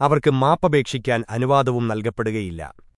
അവർക്ക് മാപ്പപേക്ഷിക്കാൻ അനുവാദവും നൽകപ്പെടുകയില്ല